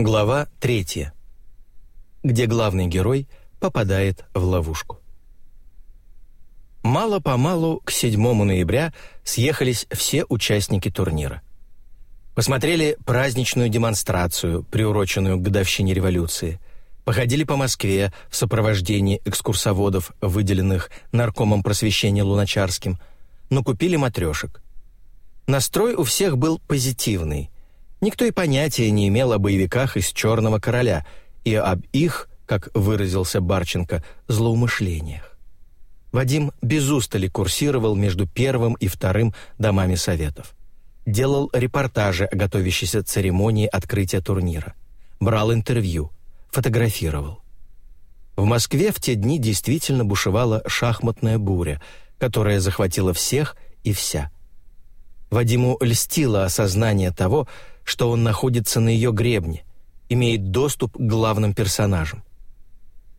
Глава третья, где главный герой попадает в ловушку. Мало-помалу к 7 ноября съехались все участники турнира. Посмотрели праздничную демонстрацию, приуроченную к годовщине революции. Походили по Москве в сопровождении экскурсоводов, выделенных наркомом просвещения Луначарским, но купили матрешек. Настрой у всех был позитивный – Никто и понятия не имел о боевиках из «Черного короля» и об их, как выразился Барченко, злоумышлениях. Вадим без устали курсировал между первым и вторым домами советов. Делал репортажи о готовящейся церемонии открытия турнира. Брал интервью, фотографировал. В Москве в те дни действительно бушевала шахматная буря, которая захватила всех и вся. Вадиму льстило осознание того, что он находится на ее гребне, имеет доступ к главным персонажам.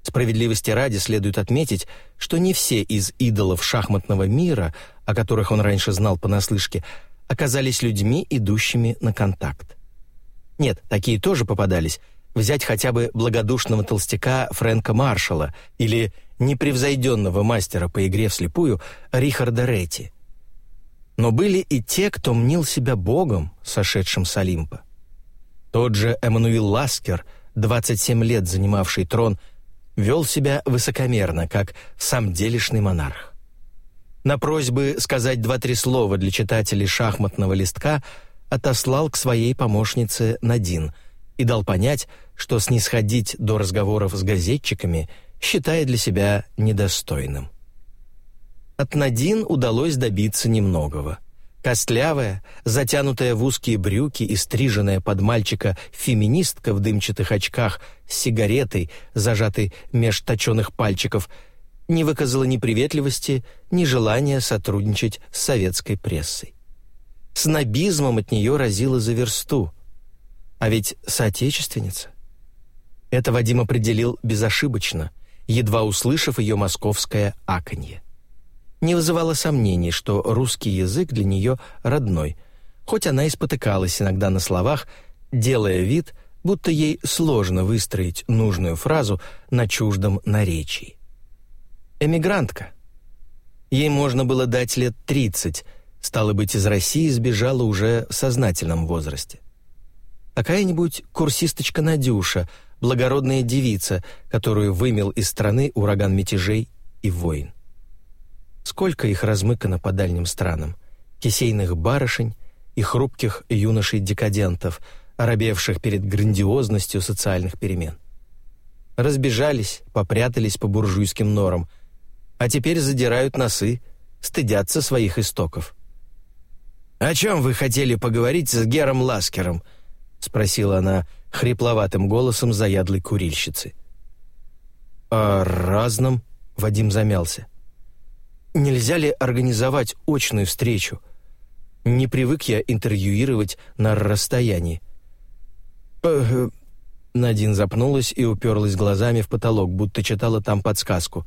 Справедливости ради следует отметить, что не все из идолов шахматного мира, о которых он раньше знал понаслышке, оказались людьми, идущими на контакт. Нет, такие тоже попадались. Взять хотя бы благодушного толстяка Фрэнка Маршалла или непревзойденного мастера по игре вслепую Рихарда Ретти – но были и те, кто мнил себя богом, сошедшим с Олимпа. Тот же Эммануил Ласкер, 27 лет занимавший трон, вел себя высокомерно, как сам делишный монарх. На просьбы сказать два-три слова для читателей шахматного листка отослал к своей помощнице Надин и дал понять, что снисходить до разговоров с газетчиками считает для себя недостойным. От Надин удалось добиться немногого. Костлявая, затянутая в узкие брюки и стриженная под мальчика феминистка в дымчатых очках с сигаретой, зажатой меж точеных пальчиков, не выказала ни приветливости, ни желания сотрудничать с советской прессой. Снобизмом от нее разило за версту. А ведь соотечественница. Это Вадим определил безошибочно, едва услышав ее московское аканье не вызывало сомнений, что русский язык для нее родной, хоть она и спотыкалась иногда на словах, делая вид, будто ей сложно выстроить нужную фразу на чуждом наречии. Эмигрантка. Ей можно было дать лет 30, стало быть, из России сбежала уже в сознательном возрасте. Какая-нибудь курсисточка Надюша, благородная девица, которую вымел из страны ураган мятежей и войн. Сколько их размыкано по дальним странам. Кисейных барышень и хрупких юношей-декадентов, оробевших перед грандиозностью социальных перемен. Разбежались, попрятались по буржуйским норам, а теперь задирают носы, стыдятся своих истоков. «О чем вы хотели поговорить с Гером Ласкером?» — спросила она хрипловатым голосом заядлой курильщицы. «О разном», — Вадим замялся. Нельзя ли организовать очную встречу? Не привык я интервьюировать на расстоянии. Э, Надин запнулась и уперлась глазами в потолок, будто читала там подсказку.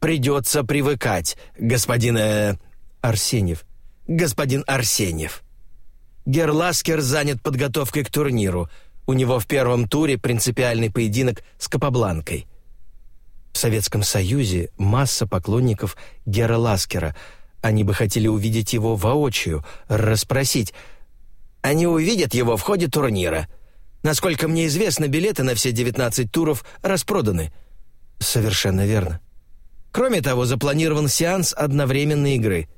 «Придется привыкать, господин э, Арсеньев. Господин Арсеньев. Герласкер занят подготовкой к турниру. У него в первом туре принципиальный поединок с Капабланкой. В Советском Союзе масса поклонников Гера Ласкера. Они бы хотели увидеть его воочию, расспросить. Они увидят его в ходе турнира. Насколько мне известно, билеты на все 19 туров распроданы. Совершенно верно. Кроме того, запланирован сеанс одновременной игры.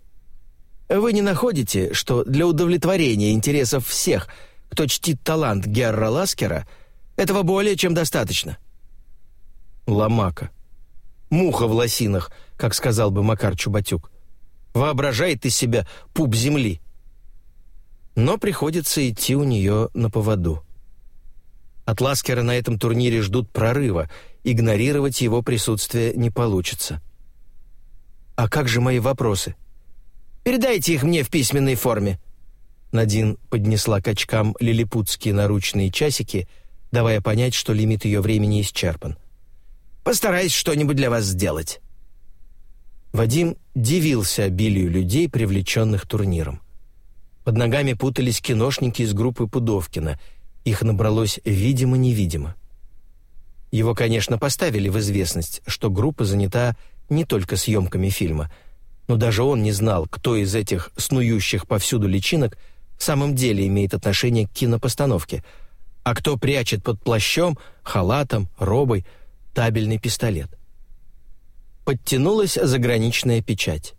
Вы не находите, что для удовлетворения интересов всех, кто чтит талант Герра Ласкера, этого более чем достаточно? Ломака. Муха в лосинах, как сказал бы Макар Чубатюк. Воображает из себя пуп земли. Но приходится идти у нее на поводу. От на этом турнире ждут прорыва, игнорировать его присутствие не получится. «А как же мои вопросы?» «Передайте их мне в письменной форме». Надин поднесла к очкам лилипутские наручные часики, давая понять, что лимит ее времени исчерпан. Постараюсь что-нибудь для вас сделать». Вадим дивился обилию людей, привлеченных турниром. Под ногами путались киношники из группы Пудовкина, их набралось видимо-невидимо. Его, конечно, поставили в известность, что группа занята не только съемками фильма, но даже он не знал, кто из этих снующих повсюду личинок в самом деле имеет отношение к кинопостановке, а кто прячет под плащом, халатом, робой табельный пистолет. Подтянулась заграничная печать.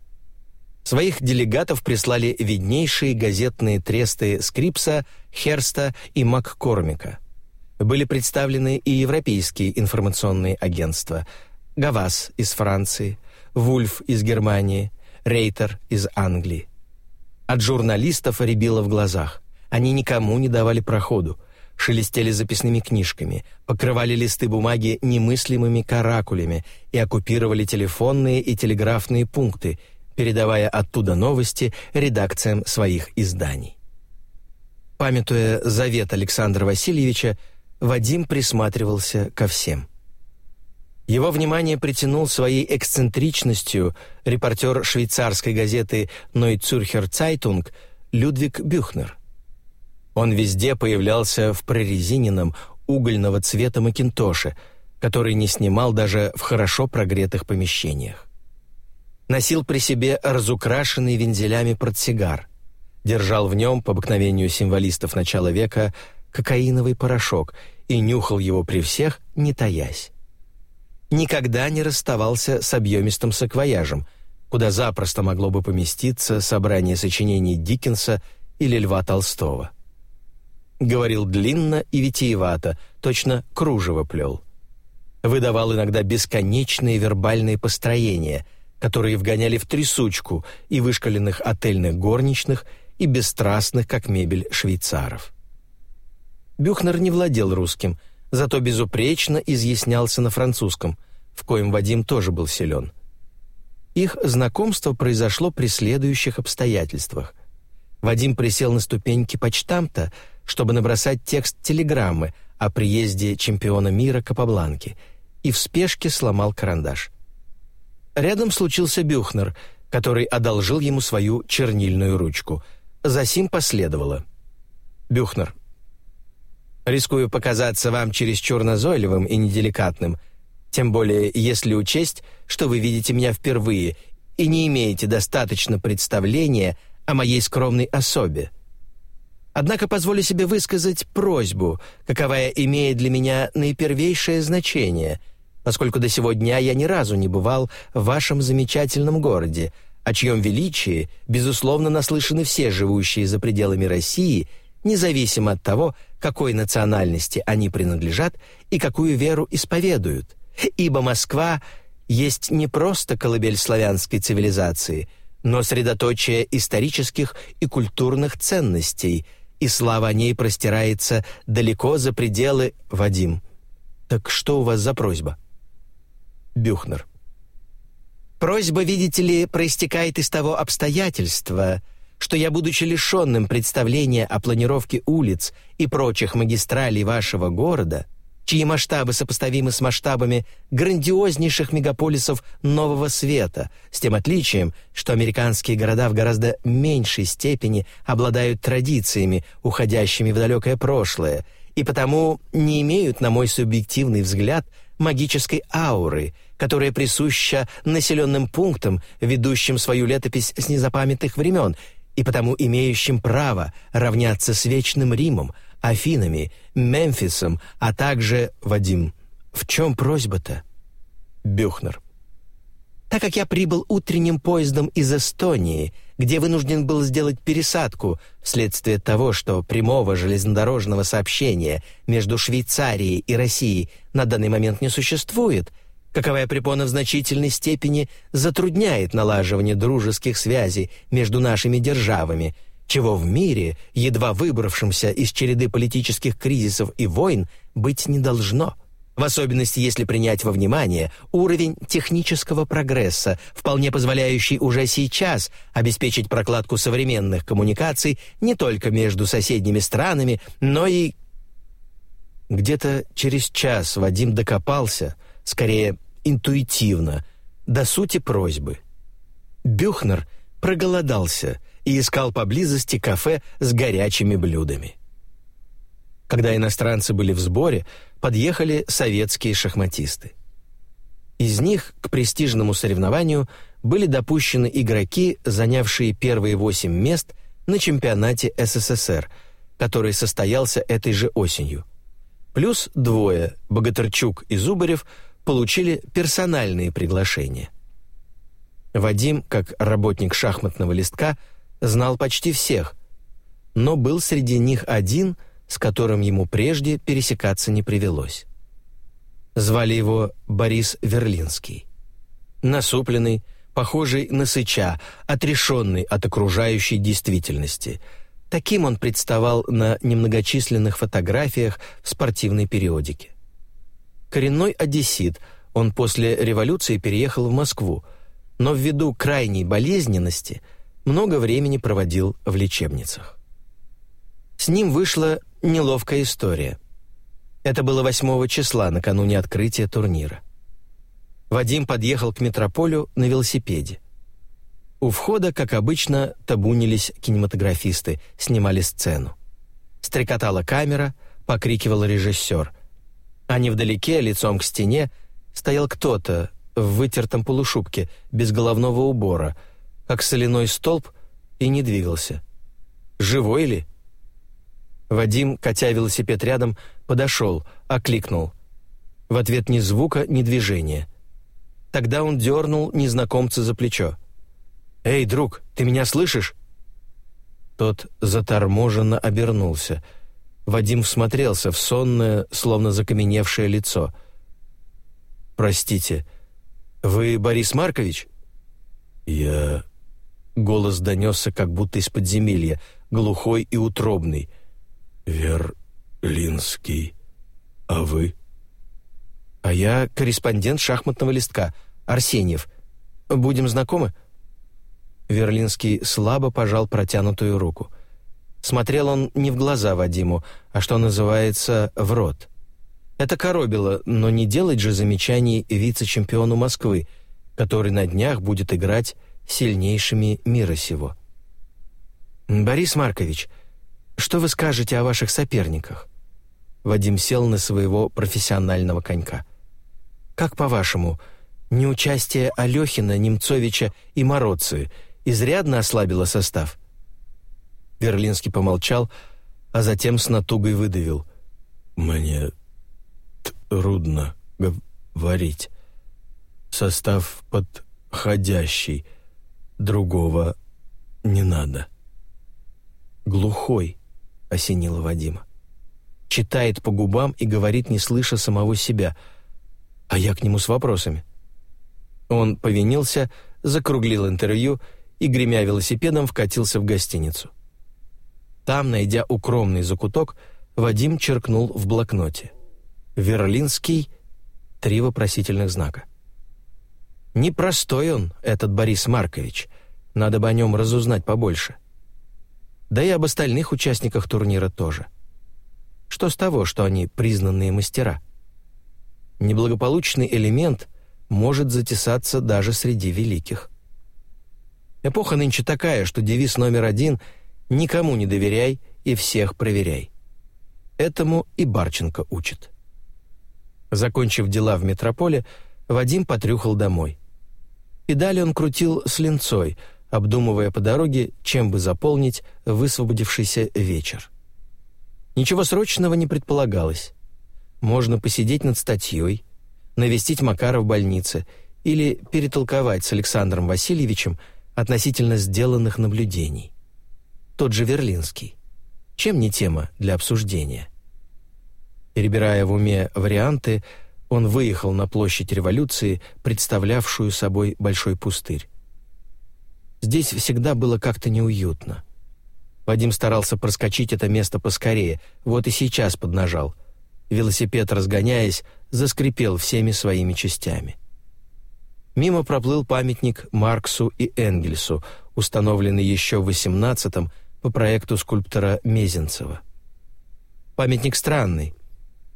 Своих делегатов прислали виднейшие газетные тресты Скрипса, Херста и Маккормика. Были представлены и европейские информационные агентства «Гавас» из Франции, «Вульф» из Германии, «Рейтер» из Англии. От журналистов рябило в глазах. Они никому не давали проходу, шелестели записными книжками, покрывали листы бумаги немыслимыми каракулями и оккупировали телефонные и телеграфные пункты, передавая оттуда новости редакциям своих изданий. Памятуя завет Александра Васильевича, Вадим присматривался ко всем. Его внимание притянул своей эксцентричностью репортер швейцарской газеты «Нойе Цюрхер Цайтунг» Людвиг Бюхнер. Он везде появлялся в прорезиненном, угольного цвета макинтоше, который не снимал даже в хорошо прогретых помещениях. Носил при себе разукрашенный вензелями портсигар. Держал в нем, по обыкновению символистов начала века, кокаиновый порошок и нюхал его при всех, не таясь. Никогда не расставался с объемистым саквояжем, куда запросто могло бы поместиться собрание сочинений Диккенса или Льва Толстого. Говорил длинно и витиевато, точно кружево плел. Выдавал иногда бесконечные вербальные построения, которые вгоняли в трясучку и вышкаленных отельных горничных, и бесстрастных, как мебель, швейцаров. Бюхнер не владел русским, зато безупречно изъяснялся на французском, в коем Вадим тоже был силен. Их знакомство произошло при следующих обстоятельствах. Вадим присел на ступеньки почтамта, чтобы набросать текст телеграммы о приезде чемпиона мира Капабланки, и в спешке сломал карандаш. Рядом случился Бюхнер, который одолжил ему свою чернильную ручку. Засим последовало. «Бюхнер, рискую показаться вам чересчур назойливым и неделикатным, тем более если учесть, что вы видите меня впервые и не имеете достаточно представления о моей скромной особе. Однако позволю себе высказать просьбу, каковая имеет для меня наипервейшее значение, поскольку до сего дня я ни разу не бывал в вашем замечательном городе, о чьем величии, безусловно, наслышаны все живущие за пределами России – независимо от того, какой национальности они принадлежат и какую веру исповедуют. Ибо Москва есть не просто колыбель славянской цивилизации, но средоточие исторических и культурных ценностей, и слава о ней простирается далеко за пределы Вадим. Так что у вас за просьба? Бюхнер. Просьба, видите ли, проистекает из того обстоятельства, что я, будучи лишенным представления о планировке улиц и прочих магистралей вашего города, чьи масштабы сопоставимы с масштабами грандиознейших мегаполисов Нового Света, с тем отличием, что американские города в гораздо меньшей степени обладают традициями, уходящими в далекое прошлое, и потому не имеют, на мой субъективный взгляд, магической ауры, которая присуща населенным пунктам, ведущим свою летопись с незапамятных времен – и потому имеющим право равняться с Вечным Римом, Афинами, Мемфисом, а также Вадим. В чем просьба-то? Бюхнер. Так как я прибыл утренним поездом из Эстонии, где вынужден был сделать пересадку вследствие того, что прямого железнодорожного сообщения между Швейцарией и Россией на данный момент не существует – каковая препона в значительной степени затрудняет налаживание дружеских связей между нашими державами, чего в мире, едва выбравшемся из череды политических кризисов и войн, быть не должно. В особенности, если принять во внимание уровень технического прогресса, вполне позволяющий уже сейчас обеспечить прокладку современных коммуникаций не только между соседними странами, но и... Где-то через час Вадим докопался — скорее интуитивно, до сути просьбы. Бюхнер проголодался и искал поблизости кафе с горячими блюдами. Когда иностранцы были в сборе, подъехали советские шахматисты. Из них к престижному соревнованию были допущены игроки, занявшие первые восемь мест на чемпионате СССР, который состоялся этой же осенью. Плюс двое, Богатырчук и Зубарев, получили персональные приглашения. Вадим, как работник шахматного листка, знал почти всех, но был среди них один, с которым ему прежде пересекаться не привелось. Звали его Борис Верлинский. Насупленный, похожий на сыча, отрешенный от окружающей действительности. Таким он представал на немногочисленных фотографиях в спортивной периодике. Коренной одессит, он после революции переехал в Москву, но ввиду крайней болезненности много времени проводил в лечебницах. С ним вышла неловкая история. Это было 8 числа, накануне открытия турнира. Вадим подъехал к метрополю на велосипеде. У входа, как обычно, табунились кинематографисты, снимали сцену. Стрекотала камера, покрикивал режиссер. А невдалеке, лицом к стене, стоял кто-то в вытертом полушубке, без головного убора, как соляной столб, и не двигался. «Живой ли?» Вадим, катя велосипед рядом, подошел, окликнул. В ответ ни звука, ни движения. Тогда он дернул незнакомца за плечо. «Эй, друг, ты меня слышишь?» Тот заторможенно обернулся. Вадим всмотрелся в сонное, словно закаменевшее лицо. «Простите, вы Борис Маркович?» «Я...» Голос донесся, как будто из подземелья, глухой и утробный. «Верлинский. А вы?» «А я корреспондент шахматного листка, Арсеньев. Будем знакомы?» Верлинский слабо пожал протянутую руку. Смотрел он не в глаза Вадиму, а, что называется, в рот. Это коробило, но не делать же замечаний вице-чемпиону Москвы, который на днях будет играть сильнейшими мира сего. «Борис Маркович, что вы скажете о ваших соперниках?» Вадим сел на своего профессионального конька. «Как по-вашему, неучастие Алехина, Немцовича и Мороци изрядно ослабило состав?» Верлинский помолчал, а затем с натугой выдавил. «Мне трудно говорить. Состав подходящий, другого не надо». «Глухой», — осенило Вадима. Читает по губам и говорит, не слыша самого себя. А я к нему с вопросами. Он повинился, закруглил интервью и, гремя велосипедом, вкатился в гостиницу. Там, найдя укромный закуток, Вадим черкнул в блокноте. «Верлинский» — три вопросительных знака. Непростой он, этот Борис Маркович. Надо бы о нем разузнать побольше. — да и об остальных участниках турнира тоже. Что с того, что они признанные мастера? Неблагополучный элемент может затесаться даже среди великих. Эпоха нынче такая, что девиз номер один «никому не доверяй и всех проверяй». Этому и Барченко учит. Закончив дела в метрополе, Вадим потрюхал домой. И далее он крутил с линцой – обдумывая по дороге, чем бы заполнить высвободившийся вечер. Ничего срочного не предполагалось. Можно посидеть над статьей, навестить Макара в больнице или перетолковать с Александром Васильевичем относительно сделанных наблюдений. Тот же Верлинский. Чем не тема для обсуждения? Перебирая в уме варианты, он выехал на площадь революции, представлявшую собой большой пустырь. Здесь всегда было как-то неуютно. Вадим старался проскочить это место поскорее, вот и сейчас поднажал. Велосипед, разгоняясь, заскрипел всеми своими частями. Мимо проплыл памятник Марксу и Энгельсу, установленный еще в XVIII по проекту скульптора Мезенцева. Памятник странный.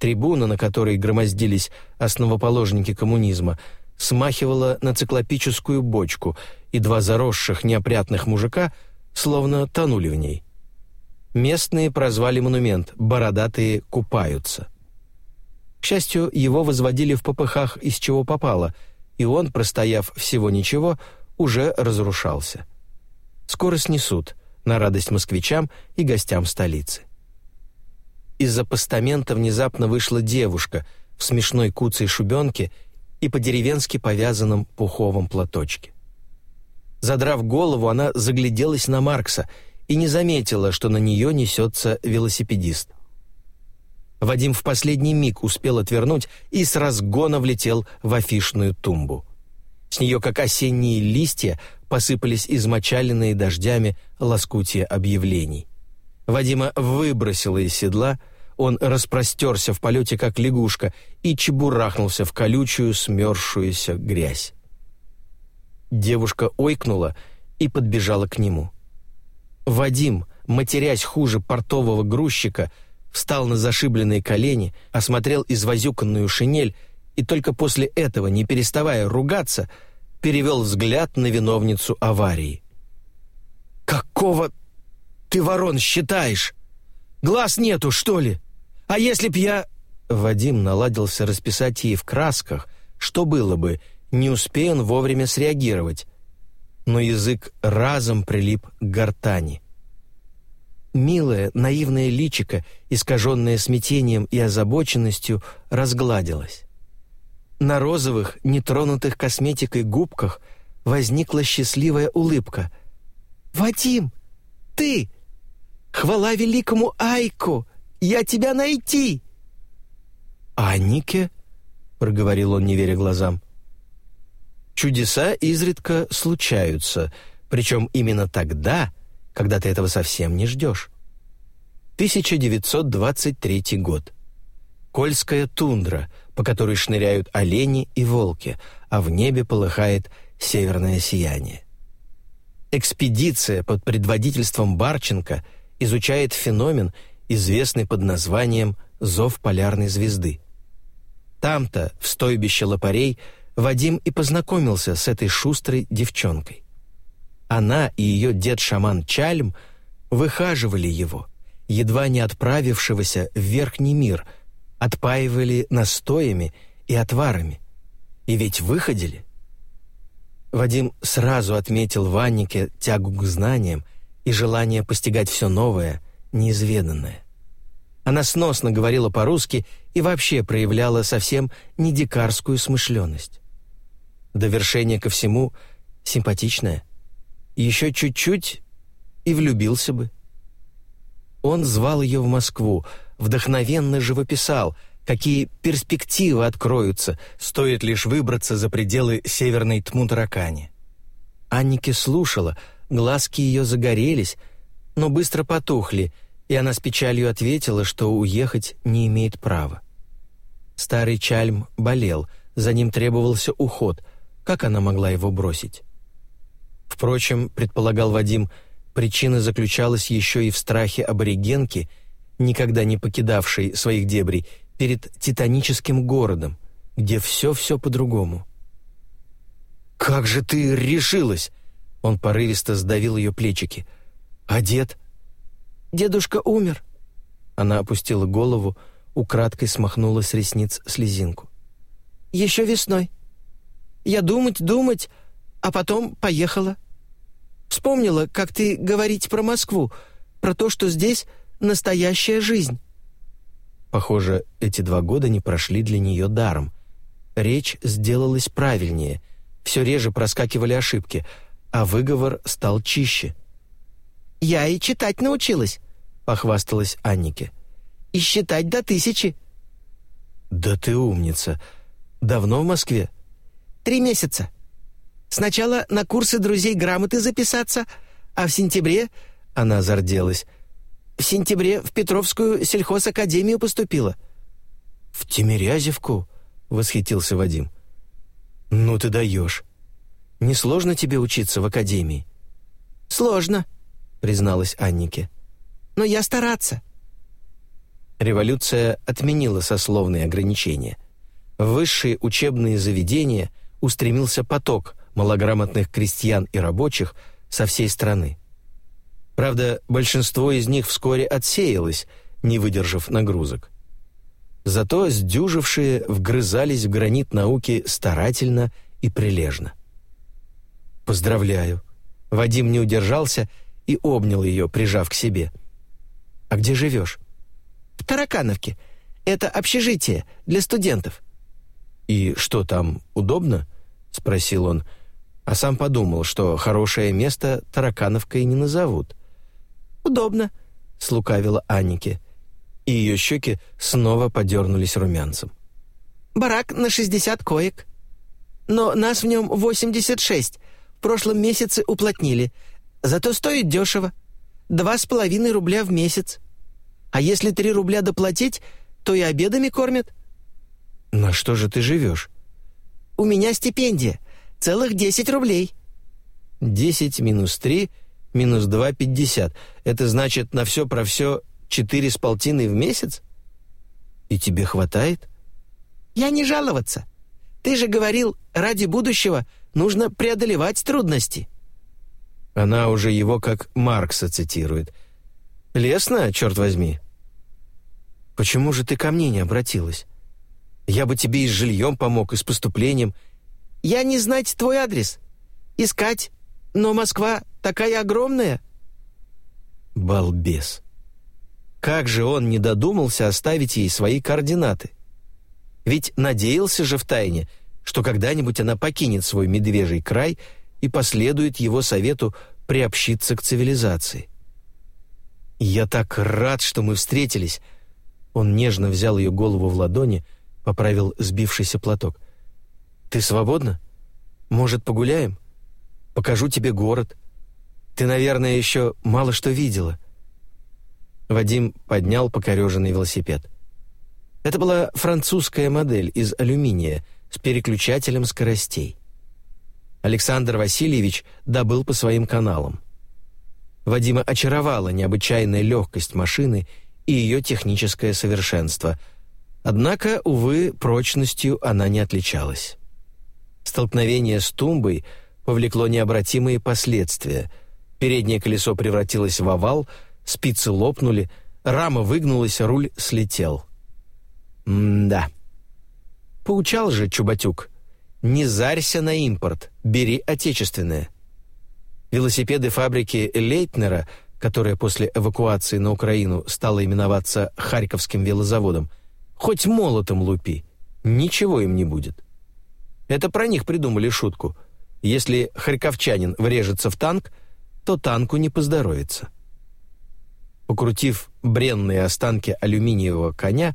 Трибуна, на которой громоздились основоположники коммунизма, смахивала на циклопическую бочку — и два заросших неопрятных мужика словно тонули в ней. Местные прозвали монумент «Бородатые купаются». К счастью, его возводили в попыхах из чего попало, и он, простояв всего ничего, уже разрушался. Скоро снесут, на радость москвичам и гостям столицы. Из-за постамента внезапно вышла девушка в смешной куцей шубенке и по-деревенски повязанном пуховом платочке. Задрав голову, она загляделась на Маркса и не заметила, что на нее несется велосипедист. Вадим в последний миг успел отвернуть и с разгона влетел в афишную тумбу. С нее, как осенние листья, посыпались измочаленные дождями лоскутия объявлений. Вадима выбросило из седла, он распростерся в полете, как лягушка, и чебурахнулся в колючую, смерзшуюся грязь. Девушка ойкнула и подбежала к нему. Вадим, матерясь хуже портового грузчика, встал на зашибленные колени, осмотрел извозюканную шинель и только после этого, не переставая ругаться, перевел взгляд на виновницу аварии. «Какого ты ворон считаешь? Глаз нету, что ли? А если б я...» Вадим наладился расписать ей в красках, что было бы, не успея он вовремя среагировать, но язык разом прилип к гортани. Милое, наивное личико, искаженное смятением и озабоченностью, разгладилось. На розовых, нетронутых косметикой губках возникла счастливая улыбка. «Вадим, ты! Хвала великому Айку! Я тебя найти!» «Анике?» — проговорил он, не веря глазам. «Чудеса изредка случаются, причем именно тогда, когда ты этого совсем не ждешь. 1923 год. Кольская тундра, по которой шныряют олени и волки, а в небе полыхает северное сияние. Экспедиция под предводительством Барченко изучает феномен, известный под названием «Зов полярной звезды». Там-то, в стойбище лопарей, Вадим и познакомился с этой шустрой девчонкой. Она и ее дед-шаман Чальм выхаживали его, едва не отправившегося в верхний мир, отпаивали настоями и отварами. И ведь выходили. Вадим сразу отметил в Аннике тягу к знаниям и желание постигать все новое, неизведанное. Она сносно говорила по-русски и вообще проявляла совсем не дикарскую смышленность. Довершение ко всему симпатичное — еще чуть-чуть и влюбился бы. Он звал ее в Москву, вдохновенно живописал, какие перспективы откроются, стоит лишь выбраться за пределы северной Тмутаракани. Аннике слушала, глазки ее загорелись, но быстро потухли, и она с печалью ответила, что уехать не имеет права. Старый Чальм болел, за ним требовался уход, как она могла его бросить? Впрочем, предполагал Вадим, причина заключалась еще и в страхе аборигенки, никогда не покидавшей своих дебрей, перед титаническим городом, где все-все по-другому. «Как же ты решилась?» Он порывисто сдавил ее плечики. «А дед?» «Дедушка умер». Она опустила голову, украдкой смахнула с ресниц слезинку. «Еще весной. Я думать, думать, а потом поехала. Вспомнила, как ты говорить про Москву, про то, что здесь настоящая жизнь». Похоже, эти два года не прошли для нее даром. Речь сделалась правильнее, все реже проскакивали ошибки, а выговор стал чище. «Я и читать научилась», — похвасталась Аннике. «И считать до тысячи». «Да ты умница. Давно в Москве?» «Три месяца». Сначала на курсы друзей грамоты записаться, а в сентябре...» Она зарделась. «В сентябре в Петровскую сельхозакадемию поступила». «В Тимирязевку?» — восхитился Вадим. «Ну ты даешь. Несложно тебе учиться в академии?» «Сложно», — призналась Аннике. «Но я стараться». Революция отменила сословные ограничения. В высшие учебные заведения устремился поток — малограмотных крестьян и рабочих со всей страны. Правда, большинство из них вскоре отсеялось, не выдержав нагрузок. Зато сдюжившие вгрызались в гранит науки старательно и прилежно. «Поздравляю!» Вадим не удержался и обнял ее, прижав к себе. «А где живешь?» «В Таракановке. Это общежитие для студентов». «И что там, удобно?» — спросил он, а сам подумал, что хорошее место Таракановкой не назовут. «Удобно», — слукавила Аннике, и ее щеки снова подернулись румянцем. «Барак на 60 коек. Но нас в нем 86. В прошлом месяце уплотнили. Зато стоит дешево. Два с половиной рубля в месяц. А если три рубля доплатить, то и обедами кормят». «На что же ты живешь?» «У меня стипендия. Целых 10 рублей». «Десять минус три минус два — пятьдесят. Это значит на все про все четыре с полтиной в месяц? И тебе хватает? Я не жаловаться. Ты же говорил, ради будущего нужно преодолевать трудности. Она уже его как Маркса цитирует. Лесно, черт возьми. Почему же ты ко мне не обратилась? Я бы тебе и с жильем помог, и с поступлением. Я не знать твой адрес. Искать. Но Москва такая огромная. Балбес. Как же он не додумался оставить ей свои координаты? Ведь надеялся же втайне, что когда-нибудь она покинет свой медвежий край и последует его совету приобщиться к цивилизации. «Я так рад, что мы встретились!» Он нежно взял ее голову в ладони, поправил сбившийся платок. «Ты свободна? Может, погуляем? Покажу тебе город. Ты, наверное, еще мало что видела». Вадим поднял покореженный велосипед. Это была французская модель из алюминия с переключателем скоростей. Александр Васильевич добыл по своим каналам. Вадима очаровала необычайная легкость машины и ее техническое совершенство. Однако, увы, прочностью она не отличалась. Столкновение с тумбой повлекло необратимые последствия. Переднее колесо превратилось в овал — спицы лопнули, рама выгнулась, руль слетел. М-да. Поучал же Чубатюк. Не зарься на импорт, бери отечественное. Велосипеды фабрики Лейтнера, которая после эвакуации на Украину стала именоваться Харьковским велозаводом, хоть молотом лупи, ничего им не будет. Это про них придумали шутку. Если харьковчанин врежется в танк, то танку не поздоровится. Покрутив бренные останки алюминиевого коня,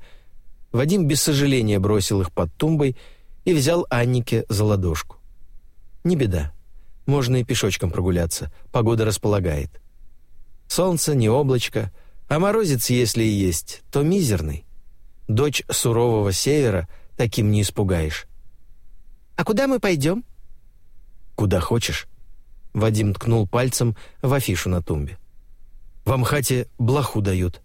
Вадим без сожаления бросил их под тумбой и взял Аннике за ладошку. «Не беда. Можно и пешочком прогуляться. Погода располагает. Солнце, не облачко, а морозец, если и есть, то мизерный. Дочь сурового севера таким не испугаешь». «А куда мы пойдем?» «Куда хочешь». Вадим ткнул пальцем в афишу на тумбе. В Амхате блоху дают.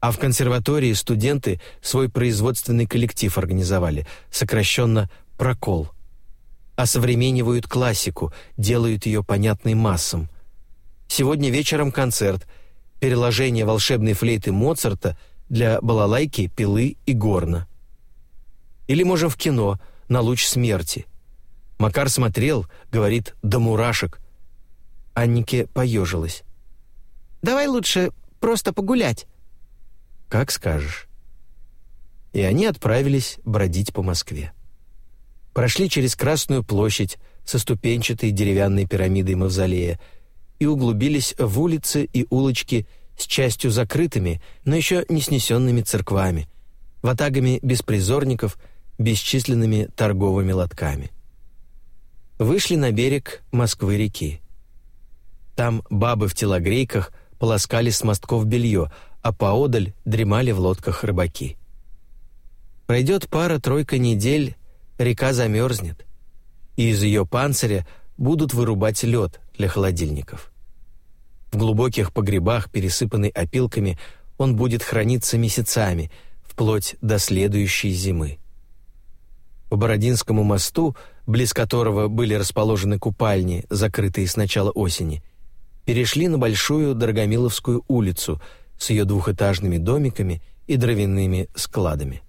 А в консерватории студенты свой производственный коллектив организовали, сокращенно «Прокол». Осовременивают классику, делают ее понятной массам. Сегодня вечером концерт, переложение волшебной флейты Моцарта для балалайки, пилы и горна. Или можем в кино «На луч смерти». Макар смотрел, говорит, до мурашек. Аннике поежилась. Давай лучше просто погулять». «Как скажешь». И они отправились бродить по Москве. Прошли через Красную площадь со ступенчатой деревянной пирамидой мавзолея и углубились в улицы и улочки с частью закрытыми, но еще не снесенными церквами, ватагами беспризорников, бесчисленными торговыми лотками. Вышли на берег Москвы-реки. Там бабы в телогрейках полоскали с мостков белье, а поодаль дремали в лодках рыбаки. Пройдет пара-тройка недель, река замерзнет, и из ее панциря будут вырубать лед для холодильников. В глубоких погребах, пересыпанный опилками, он будет храниться месяцами, вплоть до следующей зимы. По Бородинскому мосту, близ которого были расположены купальни, закрытые с начала осени, перешли на Большую Дорогомиловскую улицу с ее двухэтажными домиками и дровяными складами.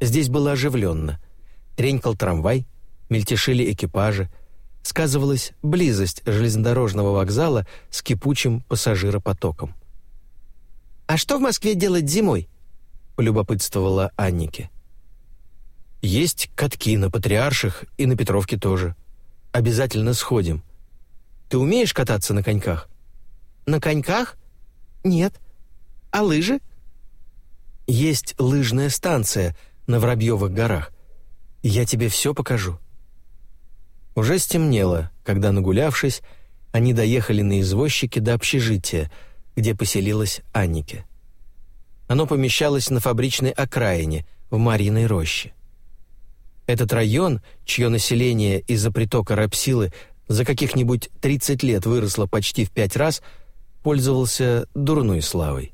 Здесь было оживленно. Тренькал трамвай, мельтешили экипажи, сказывалась близость железнодорожного вокзала с кипучим пассажиропотоком. «А что в Москве делать зимой?» — полюбопытствовала Аннике. «Есть катки на Патриарших и на Петровке тоже. Обязательно сходим. Ты умеешь кататься на коньках?» «На коньках? Нет. А лыжи?» «Есть лыжная станция на Воробьевых горах. Я тебе все покажу». Уже стемнело, когда, нагулявшись, они доехали на извозчике до общежития, где поселилась Аннике. Оно помещалось на фабричной окраине, в Марьиной роще. Этот район, чье население из-за притока рабсилы за каких-нибудь 30 лет выросло почти в пять раз, пользовался дурной славой.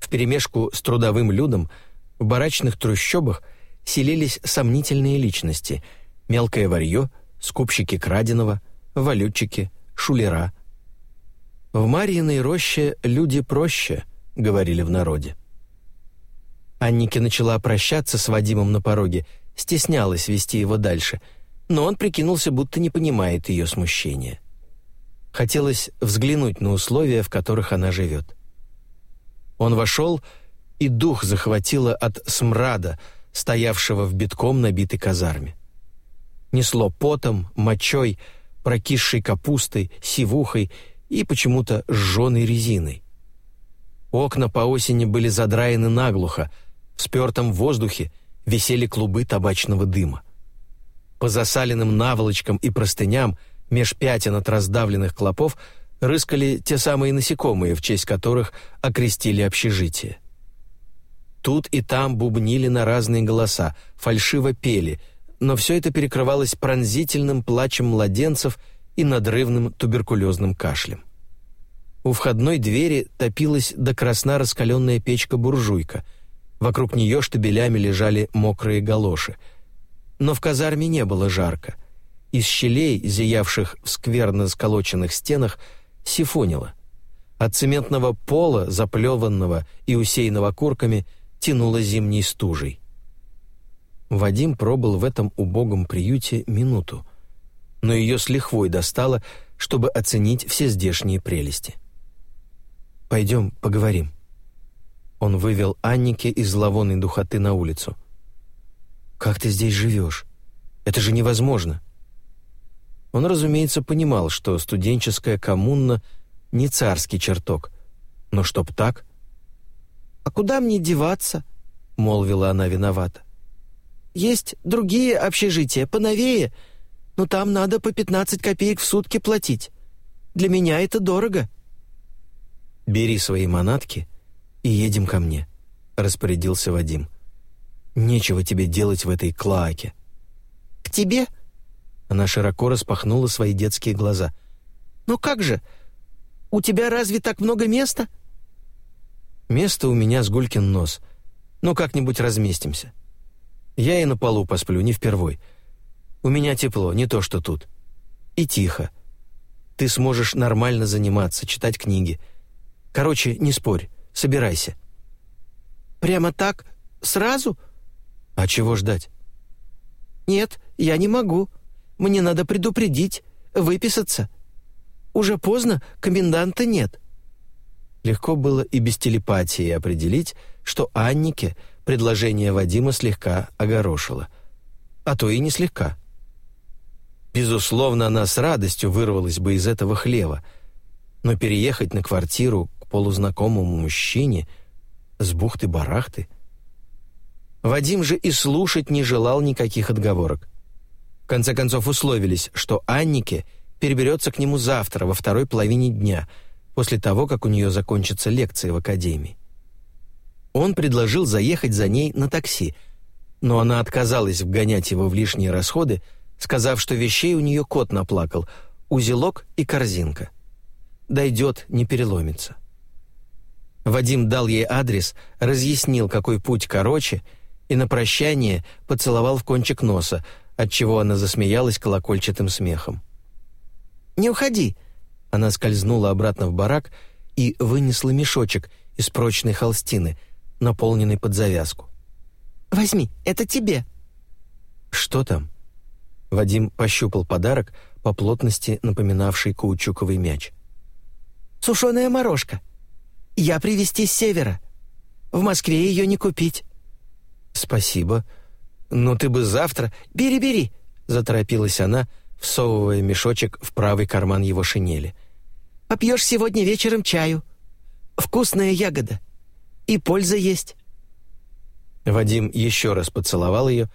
Вперемешку с трудовым людом в барачных трущобах селились сомнительные личности, мелкое варье — скупщики краденого, валютчики, шулера. «В Марьиной роще люди проще», — говорили в народе. Аннике начала прощаться с Вадимом на пороге, стеснялась вести его дальше, но он прикинулся, будто не понимает ее смущения. Хотелось взглянуть на условия, в которых она живет. Он вошел, и дух захватило от смрада, стоявшего в битком набитой казарме несло потом, мочой, прокисшей капустой, сивухой и почему-то сжженной резиной. Окна по осени были задраены наглухо, в спертом воздухе висели клубы табачного дыма. По засаленным наволочкам и простыням меж пятен от раздавленных клопов рыскали те самые насекомые, в честь которых окрестили общежитие. Тут и там бубнили на разные голоса, фальшиво пели — но все это перекрывалось пронзительным плачем младенцев и надрывным туберкулезным кашлем. У входной двери топилась до красна раскаленная печка-буржуйка. Вокруг нее штабелями лежали мокрые галоши. Но в казарме не было жарко. Из щелей, зиявших в скверно сколоченных стенах, сифонило. От цементного пола, заплеванного и усеянного курками, тянуло зимней стужей. Вадим пробыл в этом убогом приюте минуту, но ее с лихвой достало, чтобы оценить все здешние прелести. «Пойдем поговорим». Он вывел Аннике из зловонной духоты на улицу. «Как ты здесь живешь? Это же невозможно!» Он, разумеется, понимал, что студенческая коммуна не царский чертог, но чтоб так... «А куда мне деваться?» — молвила она виновата. Есть другие общежития, поновее, но там надо по 15 копеек в сутки платить. Для меня это дорого». «Бери свои манатки и едем ко мне», — распорядился Вадим. «Нечего тебе делать в этой клоаке». «К тебе?» Она широко распахнула свои детские глаза. «Ну как же? У тебя разве так много места?» «Место у меня с гулькин нос. Ну, как-нибудь разместимся». Я и на полу посплю, не впервой. У меня тепло, не то что тут. И тихо. Ты сможешь нормально заниматься, читать книги. Короче, не спорь, собирайся». «Прямо так? Сразу?» «А чего ждать?» «Нет, я не могу. Мне надо предупредить, выписаться. Уже поздно, коменданта нет». Легко было и без телепатии определить, что Аннике — предложение Вадима слегка огорошило. А то и не слегка. Безусловно, она с радостью вырвалась бы из этого хлева, но переехать на квартиру к полузнакомому мужчине с бухты-барахты... Вадим же и слушать не желал никаких отговорок. В конце концов условились, что Аннике переберется к нему завтра, во второй половине дня, после того, как у нее закончатся лекции в академии. Он предложил заехать за ней на такси, но она отказалась вгонять его в лишние расходы, сказав, что вещей у нее кот наплакал, узелок и корзинка. Дойдет, не переломится. Вадим дал ей адрес, разъяснил, какой путь короче, и на прощание поцеловал в кончик носа, отчего она засмеялась колокольчатым смехом. «Не уходи. Она скользнула обратно в барак и вынесла мешочек из прочной холстины, наполненный под завязку. «Возьми, это тебе». «Что там?» Вадим пощупал подарок, по плотности напоминавший каучуковый мяч. «Сушеная морожка. Я привезти с севера. В Москве ее не купить». «Спасибо. Но ты бы завтра...» «Бери, бери!» — заторопилась она, всовывая мешочек в правый карман его шинели. «Попьешь сегодня вечером чаю. Вкусная ягода. И польза есть». Вадим еще раз поцеловал ее,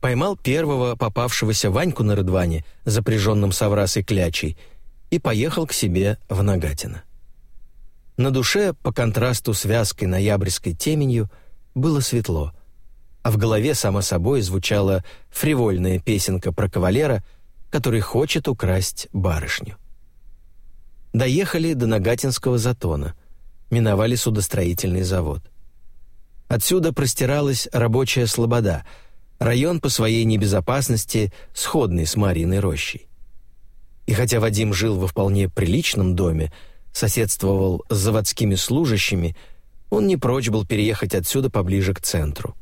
поймал первого попавшегося Ваньку на рыдване, запряженном соврасой клячей, и поехал к себе в Нагатино. На душе, по контрасту с вязкой ноябрьской теменью, было светло, а в голове, само собой, звучала фривольная песенка про кавалера, который хочет украсть барышню. Доехали до Нагатинского затона, миновали судостроительный завод. Отсюда простиралась рабочая слобода, район по своей небезопасности сходный с Марьиной рощей. И хотя Вадим жил во вполне приличном доме, соседствовал с заводскими служащими, он не прочь был переехать отсюда поближе к центру.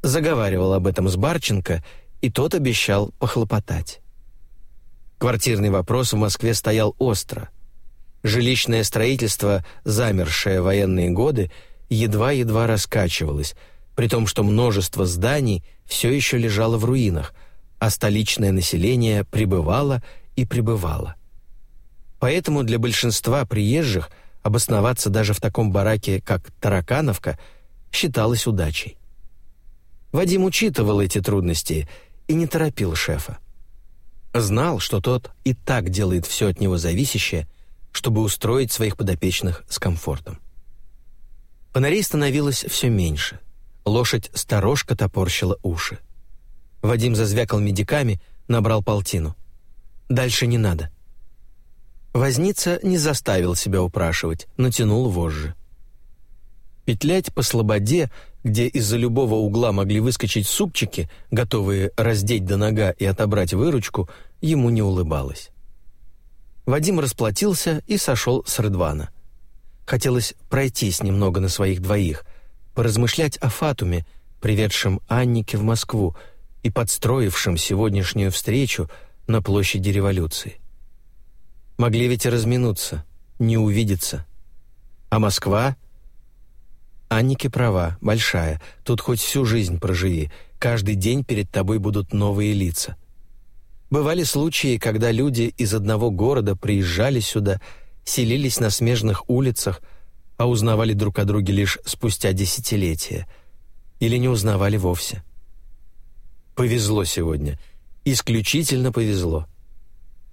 Заговаривал об этом с Барченко, и тот обещал похлопотать. Квартирный вопрос в Москве стоял остро. Жилищное строительство, замершее военные годы, едва-едва раскачивалось, при том, что множество зданий все еще лежало в руинах, а столичное население пребывало и пребывало. Поэтому для большинства приезжих обосноваться даже в таком бараке, как Таракановка, считалось удачей. Вадим учитывал эти трудности и не торопил шефа. Знал, что тот и так делает все от него зависящее, чтобы устроить своих подопечных с комфортом. Фонарей становилось все меньше. Лошадь сторожка топорщила уши. Вадим зазвякал медиками, набрал полтину. «Дальше не надо». Возница не заставил себя упрашивать, натянул вожжи. Петлять по слободе, где из-за любого угла могли выскочить супчики, готовые раздеть до нога и отобрать выручку, ему не улыбалось. Вадим расплатился и сошел с Рыдвана — Хотелось пройтись немного на своих двоих, поразмышлять о Фатуме, приведшем Аннике в Москву и подстроившем сегодняшнюю встречу на площади революции. Могли ведь и разминуться, не увидеться. А Москва? Аннике права, большая, тут хоть всю жизнь проживи, каждый день перед тобой будут новые лица. Бывали случаи, когда люди из одного города приезжали сюда – селились на смежных улицах, а узнавали друг о друге лишь спустя десятилетия. Или не узнавали вовсе. Повезло сегодня. Исключительно повезло.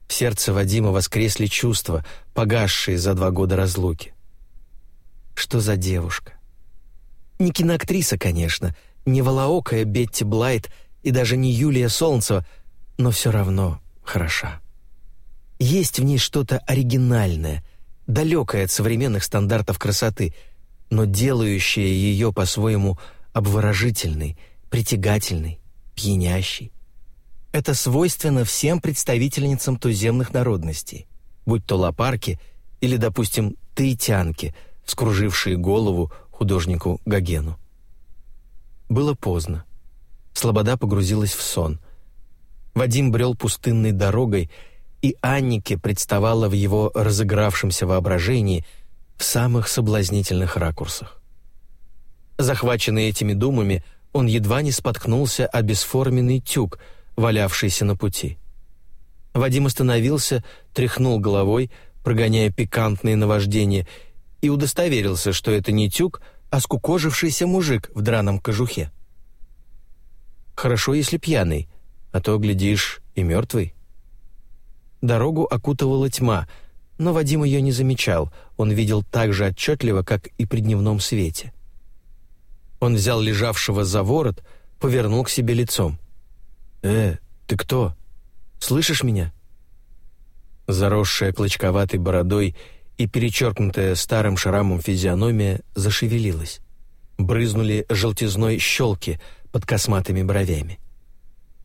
В сердце Вадима воскресли чувства, погасшие за два года разлуки. Что за девушка? Не киноактриса, конечно, не волоокая Бетти Блайт и даже не Юлия Солнцева, но все равно хороша. Есть в ней что-то оригинальное, далекое от современных стандартов красоты, но делающее ее по-своему обворожительной, притягательной, пьянящей. Это свойственно всем представительницам туземных народностей, будь то лопарки или, допустим, таитянки, скружившие голову художнику Гогену. Было поздно. Слобода погрузилась в сон. Вадим брел пустынной дорогой, и Аннике представала в его разыгравшемся воображении в самых соблазнительных ракурсах. Захваченный этими думами, он едва не споткнулся о бесформенный тюк, валявшийся на пути. Вадим остановился, тряхнул головой, прогоняя пикантные наваждения, и удостоверился, что это не тюк, а скукожившийся мужик в драном кожухе. Хорошо, если пьяный, а то, глядишь, и мертвый. Дорогу окутывала тьма, но Вадим ее не замечал, он видел так же отчетливо, как и при дневном свете. Он взял лежавшего за ворот, повернул к себе лицом. «Э, ты кто? Слышишь меня?» Заросшая клочковатой бородой и перечеркнутая старым шрамом физиономия зашевелилась. Брызнули желтизной щелки под косматыми бровями.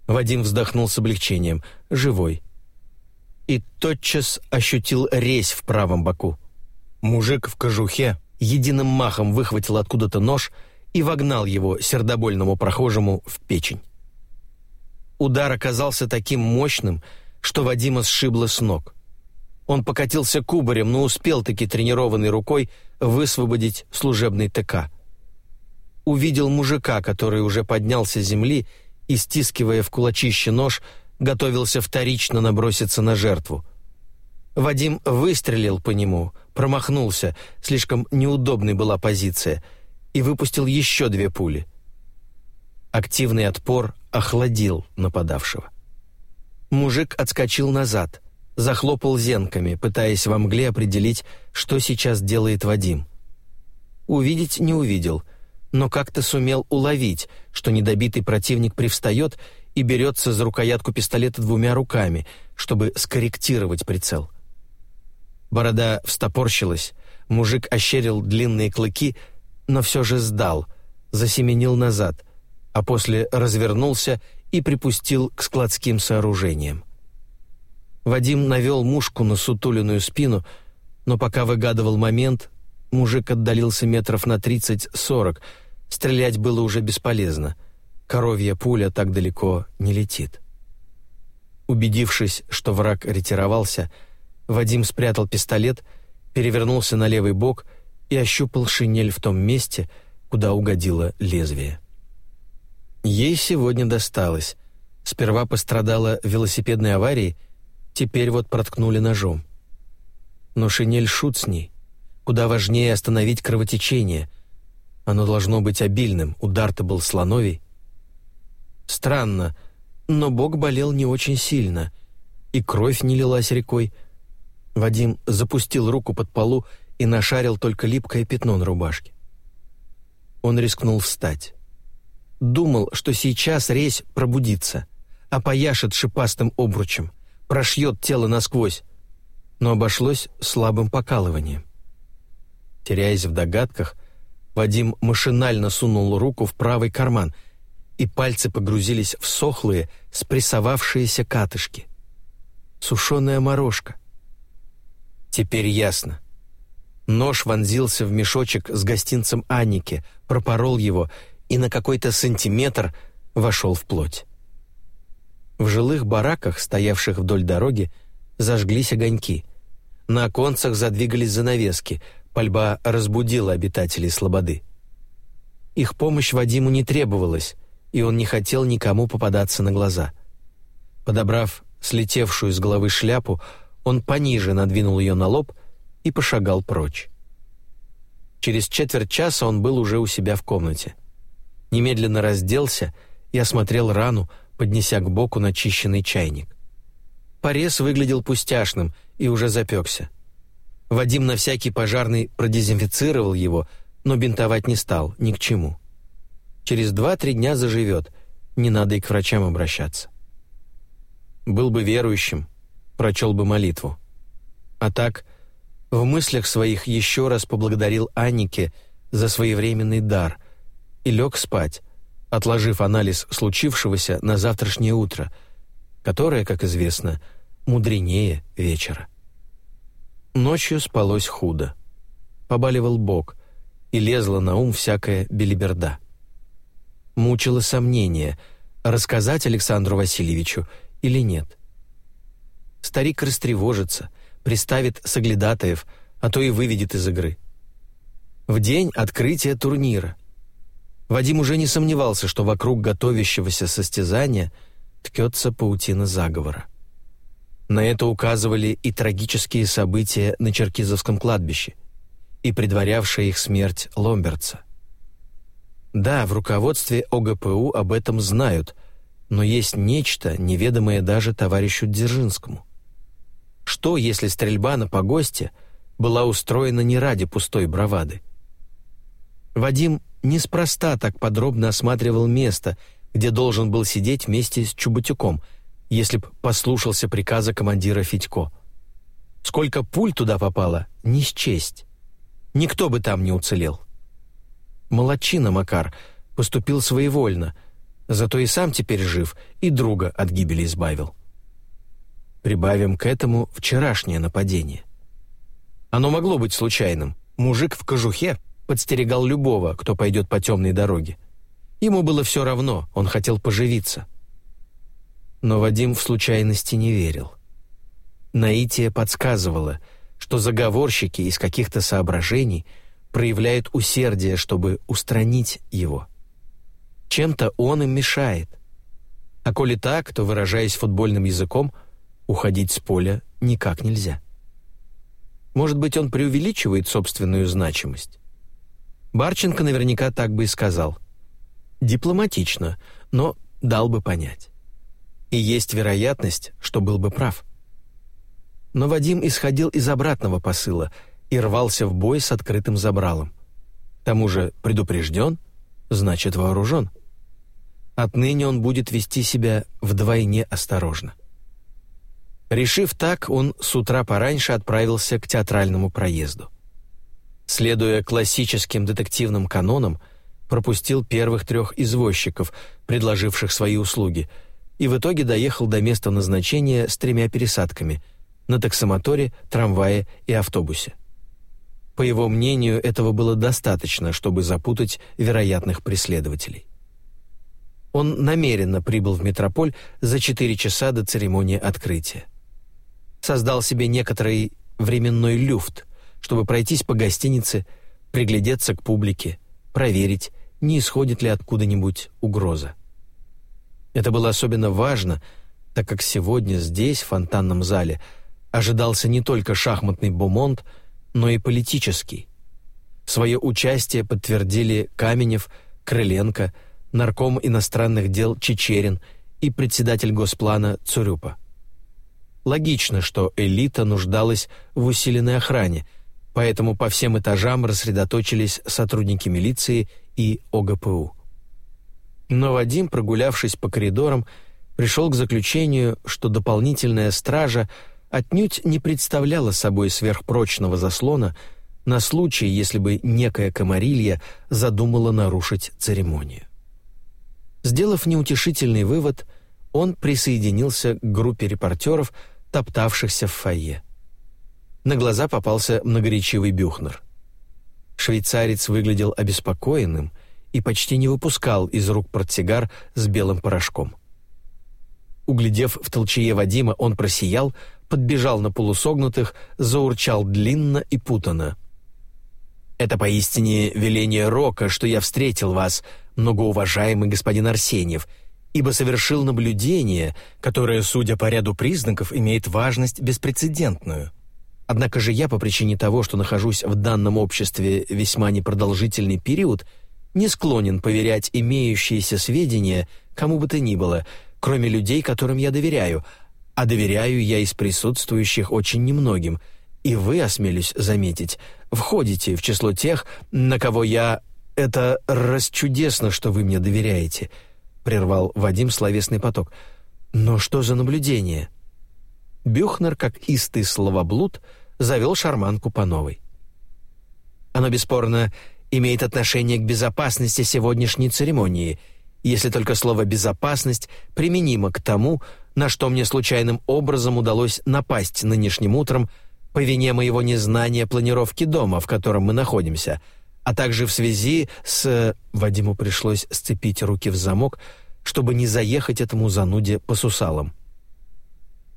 Вадим вздохнул с облегчением. «Живой» и тотчас ощутил резь в правом боку. Мужик в кожухе единым махом выхватил откуда-то нож и вогнал его сердобольному прохожему в печень. Удар оказался таким мощным, что Вадима сшибло с ног. Он покатился кубарем, но успел-таки тренированной рукой высвободить служебный ТК. Увидел мужика, который уже поднялся с земли и, стискивая в кулачище нож, готовился вторично наброситься на жертву. Вадим выстрелил по нему, промахнулся, слишком неудобной была позиция, и выпустил еще две пули. Активный отпор охладил нападавшего. Мужик отскочил назад, захлопал зенками, пытаясь во мгле определить, что сейчас делает Вадим. Увидеть не увидел, но как-то сумел уловить, что недобитый противник привстает и берется за рукоятку пистолета двумя руками, чтобы скорректировать прицел. Борода встопорщилась, мужик ощерил длинные клыки, но все же сдал, засеменил назад, а после развернулся и припустил к складским сооружениям. Вадим навел мушку на сутуленную спину, но пока выгадывал момент, мужик отдалился метров на 30-40, стрелять было уже бесполезно. Коровья пуля так далеко не летит. Убедившись, что враг ретировался, Вадим спрятал пистолет, перевернулся на левый бок и ощупал шинель в том месте, куда угодило лезвие. Ей сегодня досталось. Сперва пострадала в велосипедной аварии, теперь вот проткнули ножом. Но шинель шут с ней. Куда важнее остановить кровотечение. Оно должно быть обильным, удар-то был слоновий. Странно, но бок болел не очень сильно, и кровь не лилась рекой, Вадим запустил руку под полу и нашарил только липкое пятно на рубашке. Он рискнул встать. Думал, что сейчас резь пробудится, опояшет шипастым обручем, прошьет тело насквозь, но обошлось слабым покалыванием. Теряясь в догадках, Вадим машинально сунул руку в правый карман, и пальцы погрузились в сохлые, спрессовавшиеся катышки. Сушеная морожка. Теперь ясно. Нож вонзился в мешочек с гостинцем Анники, пропорол его и на какой-то сантиметр вошел в плоть. В жилых бараках, стоявших вдоль дороги, зажглись огоньки. На оконцах задвигались занавески, пальба разбудила обитателей Слободы. Их помощь Вадиму не требовалась, и он не хотел никому попадаться на глаза. Подобрав слетевшую с головы шляпу, он пониже надвинул ее на лоб и пошагал прочь. Через четверть часа он был уже у себя в комнате. Немедленно разделся и осмотрел рану, поднеся к боку начищенный чайник. Порез выглядел пустяшным и уже запекся. Вадим на всякий пожарный продезинфицировал его, но бинтовать не стал, ни к чему. Через два-три дня заживет, не надо и к врачам обращаться. Был бы верующим, прочел бы молитву. А так, в мыслях своих еще раз поблагодарил Аннике за своевременный дар и лег спать, отложив анализ случившегося на завтрашнее утро, которое, как известно, мудренее вечера. Ночью спалось худо. Побаливал бок, и лезла на ум всякая белиберда. Мучило сомнение, рассказать Александру Васильевичу или нет. Старик растревожится, приставит соглядатаев, а то и выведет из игры. В день открытия турнира. Вадим уже не сомневался, что вокруг готовящегося состязания ткется паутина заговора. На это указывали и трагические события на Черкизовском кладбище, и предварявшая их смерть Ломберца. Да, в руководстве ОГПУ об этом знают, но есть нечто, неведомое даже товарищу Дзержинскому. Что, если стрельба на погосте была устроена не ради пустой бравады? Вадим неспроста так подробно осматривал место, где должен был сидеть вместе с Чубатюком, если б послушался приказа командира Федько. Сколько пуль туда попало, не счесть. Никто бы там не уцелел. Молодчина Макар поступил своевольно, зато и сам теперь жив, и друга от гибели избавил. Прибавим к этому вчерашнее нападение. Оно могло быть случайным. Мужик в кожухе подстерегал любого, кто пойдет по темной дороге. Ему было все равно, он хотел поживиться. Но Вадим в случайности не верил. Наития подсказывала, что заговорщики из каких-то соображений проявляют усердие, чтобы устранить его. Чем-то он им мешает. А коли так, то, выражаясь футбольным языком, уходить с поля никак нельзя. Может быть, он преувеличивает собственную значимость? Барченко наверняка так бы и сказал. Дипломатично, но дал бы понять. И есть вероятность, что был бы прав. Но Вадим исходил из обратного посыла и рвался в бой с открытым забралом. К тому же предупрежден, значит вооружен. Отныне он будет вести себя вдвойне осторожно. Решив так, он с утра пораньше отправился к театральному проезду. Следуя классическим детективным канонам, пропустил первых трех извозчиков, предложивших свои услуги, и в итоге доехал до места назначения с тремя пересадками на таксомоторе, трамвае и автобусе. По его мнению, этого было достаточно, чтобы запутать вероятных преследователей. Он намеренно прибыл в метрополь за 4 часа до церемонии открытия создал себе некоторый временной люфт, чтобы пройтись по гостинице, приглядеться к публике, проверить, не исходит ли откуда-нибудь угроза. Это было особенно важно, так как сегодня здесь, в фонтанном зале, ожидался не только шахматный бумонт, но и политический. Свое участие подтвердили Каменев, Крыленко, нарком иностранных дел Чечерин и председатель Госплана Цурюпа. Логично, что элита нуждалась в усиленной охране, поэтому по всем этажам рассредоточились сотрудники милиции и ОГПУ. Но Вадим, прогулявшись по коридорам, пришел к заключению, что дополнительная стража отнюдь не представляла собой сверхпрочного заслона на случай, если бы некая комарилья задумала нарушить церемонию. Сделав неутешительный вывод, он присоединился к группе репортеров, топтавшихся в фойе. На глаза попался многоречивый Бюхнер. Швейцарец выглядел обеспокоенным и почти не выпускал из рук портсигар с белым порошком. Углядев в толчее Вадима, он просиял, подбежал на полусогнутых, заурчал длинно и путано. «Это поистине веление Рока, что я встретил вас, многоуважаемый господин Арсеньев, ибо совершил наблюдение, которое, судя по ряду признаков, имеет важность беспрецедентную. Однако же я, по причине того, что нахожусь в данном обществе весьма непродолжительный период, не склонен поверять имеющиеся сведения кому бы то ни было, кроме людей, которым я доверяю, а доверяю я из присутствующих очень немногим, и вы, осмелюсь заметить, входите в число тех, на кого я... Это расчудесно, что вы мне доверяете». — прервал Вадим словесный поток. «Но что за наблюдение?» Бюхнер, как истый словоблуд, завел шарманку по новой. «Оно, бесспорно, имеет отношение к безопасности сегодняшней церемонии, если только слово «безопасность» применимо к тому, на что мне случайным образом удалось напасть нынешним утром по вине моего незнания планировки дома, в котором мы находимся — а также в связи с... Вадиму пришлось сцепить руки в замок, чтобы не заехать этому зануде по сусалам.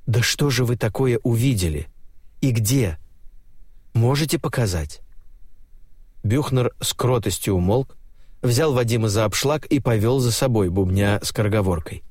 «Да что же вы такое увидели? И где? Можете показать?» Бюхнер с кротостью умолк, взял Вадима за обшлаг и повел за собой, бубня скороговоркой.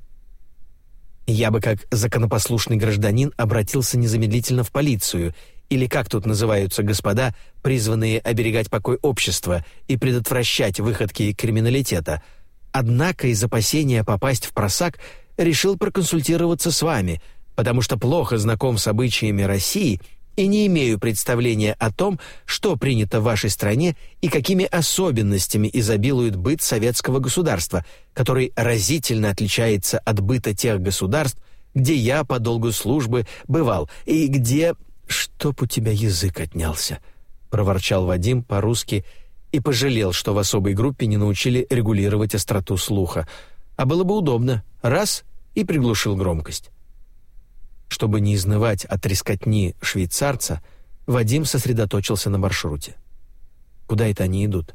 «Я бы, как законопослушный гражданин, обратился незамедлительно в полицию или как тут называются господа, призванные оберегать покой общества и предотвращать выходки криминалитета. Однако из опасения попасть в просак решил проконсультироваться с вами, потому что плохо знаком с обычаями России и не имею представления о том, что принято в вашей стране и какими особенностями изобилует быт советского государства, который разительно отличается от быта тех государств, где я по долгу службы бывал и где «Чтоб у тебя язык отнялся», — проворчал Вадим по-русски и пожалел, что в особой группе не научили регулировать остроту слуха. А было бы удобно. Раз — и приглушил громкость. Чтобы не изнывать от трескотни швейцарца, Вадим сосредоточился на маршруте. Куда это они идут?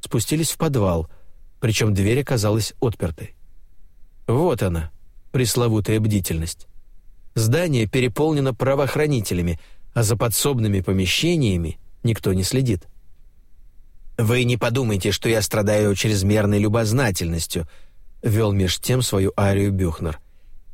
Спустились в подвал, причем дверь оказалась отпертой. Вот она, пресловутая бдительность. Здание переполнено правоохранителями, а за подсобными помещениями никто не следит. «Вы не подумайте, что я страдаю чрезмерной любознательностью», — вел меж тем свою арию Бюхнер.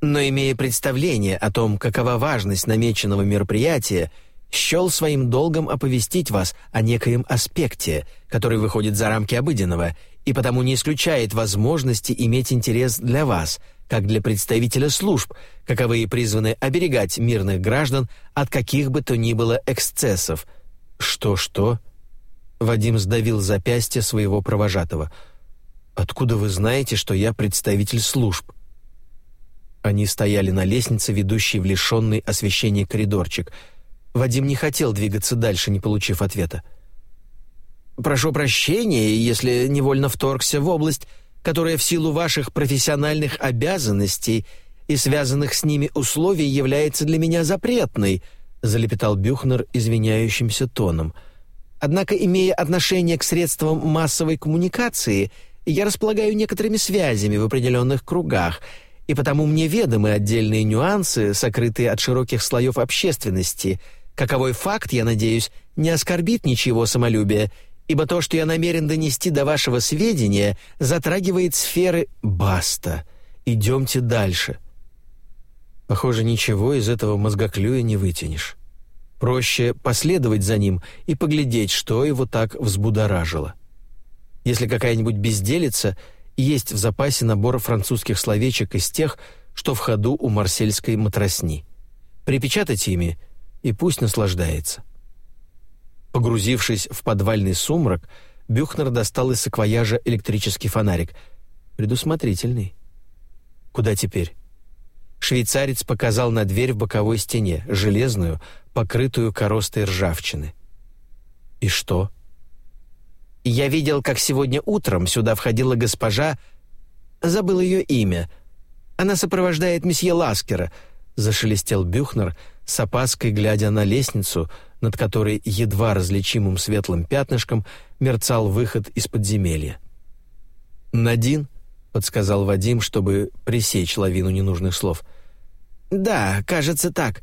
«Но, имея представление о том, какова важность намеченного мероприятия, счел своим долгом оповестить вас о некоем аспекте, который выходит за рамки обыденного и потому не исключает возможности иметь интерес для вас, как для представителя служб, каковые призваны оберегать мирных граждан от каких бы то ни было эксцессов. Что-что? Вадим сдавил запястье своего провожатого. «Откуда вы знаете, что я представитель служб?» Они стояли на лестнице, ведущей в лишенный освещения коридорчик. Вадим не хотел двигаться дальше, не получив ответа. «Прошу прощения, если невольно вторгся в область, которая в силу ваших профессиональных обязанностей и связанных с ними условий является для меня запретной», залепетал Бюхнер извиняющимся тоном – Однако, имея отношение к средствам массовой коммуникации, я располагаю некоторыми связями в определенных кругах, и потому мне ведомы отдельные нюансы, сокрытые от широких слоев общественности. Каковой факт, я надеюсь, не оскорбит ничего самолюбия, ибо то, что я намерен донести до вашего сведения, затрагивает сферы «баста». Идемте дальше. Похоже, ничего из этого мозгоклюя не вытянешь. Проще последовать за ним и поглядеть, что его так взбудоражило. Если какая-нибудь безделица, есть в запасе набор французских словечек из тех, что в ходу у марсельской матросни. Припечатать ими, и пусть наслаждается. Погрузившись в подвальный сумрак, Бюхнер достал из саквояжа электрический фонарик. Предусмотрительный. Куда теперь? Швейцарец показал на дверь в боковой стене, железную, покрытую коростой ржавчины. «И что?» «Я видел, как сегодня утром сюда входила госпожа... Забыл ее имя. Она сопровождает месье Ласкера», — зашелестел Бюхнер, с опаской глядя на лестницу, над которой едва различимым светлым пятнышком мерцал выход из подземелья. «Надин?» — подсказал Вадим, чтобы пресечь лавину ненужных слов. «Да, кажется так.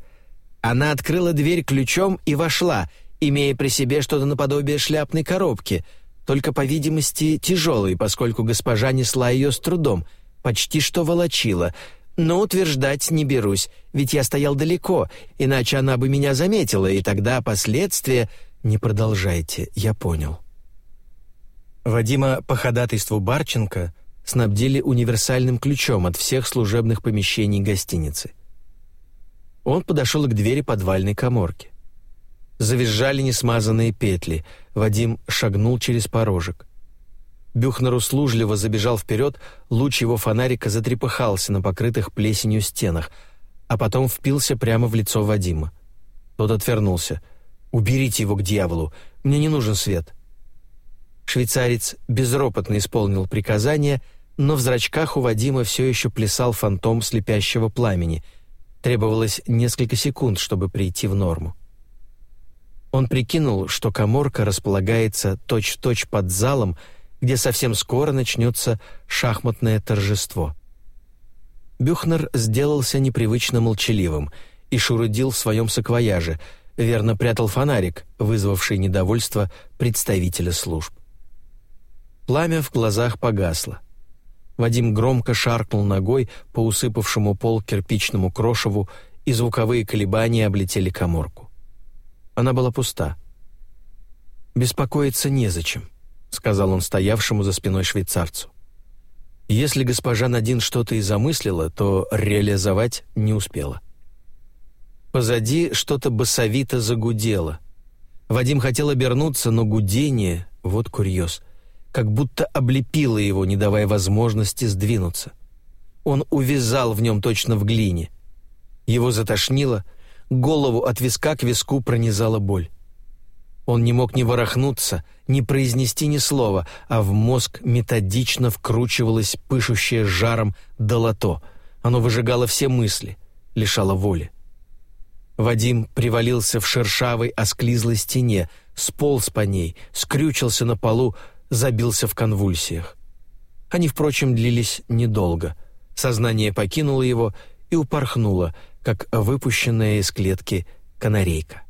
Она открыла дверь ключом и вошла, имея при себе что-то наподобие шляпной коробки, только, по видимости, тяжелой, поскольку госпожа несла ее с трудом, почти что волочила. Но утверждать не берусь, ведь я стоял далеко, иначе она бы меня заметила, и тогда последствия... Не продолжайте, я понял». Вадима по ходатайству Барченко снабдили универсальным ключом от всех служебных помещений гостиницы. Он подошел к двери подвальной коморки. Завизжали несмазанные петли. Вадим шагнул через порожек. Бюхнер услужливо забежал вперед, луч его фонарика затрепыхался на покрытых плесенью стенах, а потом впился прямо в лицо Вадима. Тот отвернулся. «Уберите его к дьяволу, мне не нужен свет». Швейцарец безропотно исполнил приказание, но в зрачках у Вадима все еще плясал фантом слепящего пламени — Требовалось несколько секунд, чтобы прийти в норму. Он прикинул, что коморка располагается точь-в-точь -точь под залом, где совсем скоро начнется шахматное торжество. Бюхнер сделался непривычно молчаливым и шурудил в своем саквояже, верно прятал фонарик, вызвавший недовольство представителя служб. Пламя в глазах погасло. Вадим громко шаркнул ногой по усыпавшему пол кирпичному крошеву, и звуковые колебания облетели коморку. Она была пуста. «Беспокоиться незачем», — сказал он стоявшему за спиной швейцарцу. Если госпожа Надин что-то и замыслила, то реализовать не успела. Позади что-то басовито загудело. Вадим хотел обернуться, но гудение — вот курьез — как будто облепила его, не давая возможности сдвинуться. Он увязал в нем точно в глине. Его затошнило, голову от виска к виску пронизала боль. Он не мог ни ворохнуться, ни произнести ни слова, а в мозг методично вкручивалось пышущее жаром долото. Оно выжигало все мысли. лишало воли. Вадим привалился в шершавой осклизлой стене, сполз по ней, скрючился на полу, забился в конвульсиях. Они, впрочем, длились недолго. Сознание покинуло его и упорхнуло, как выпущенная из клетки канарейка.